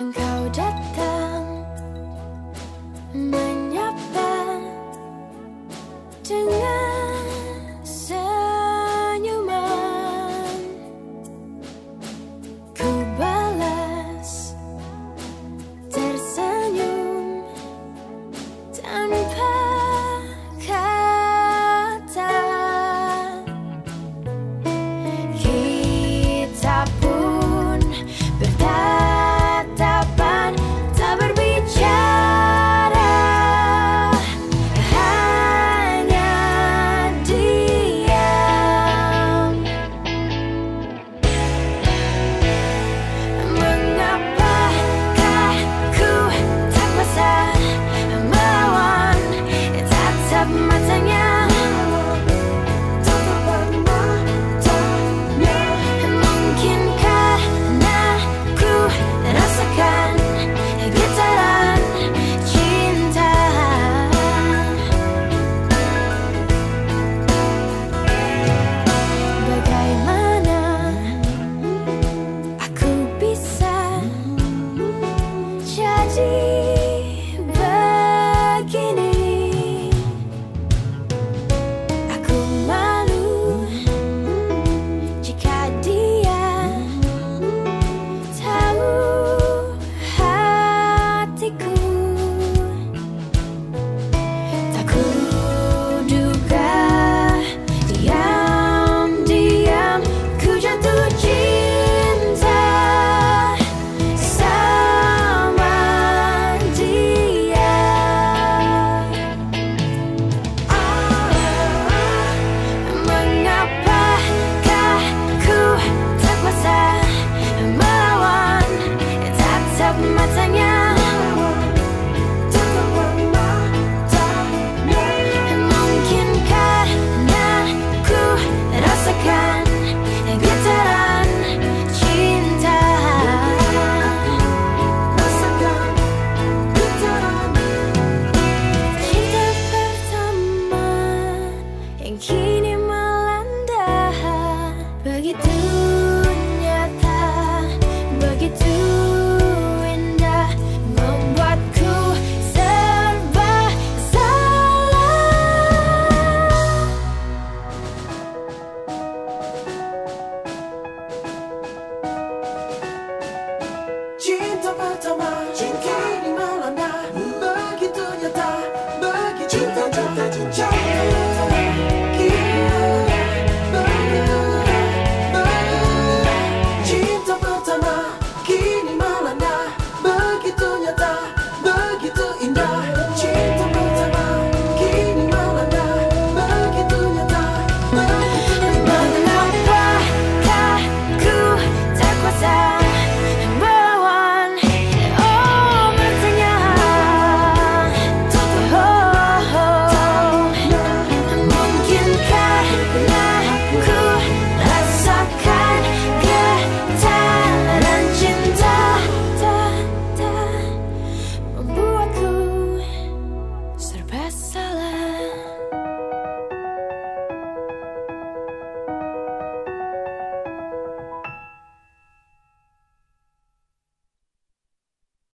Engkau datang.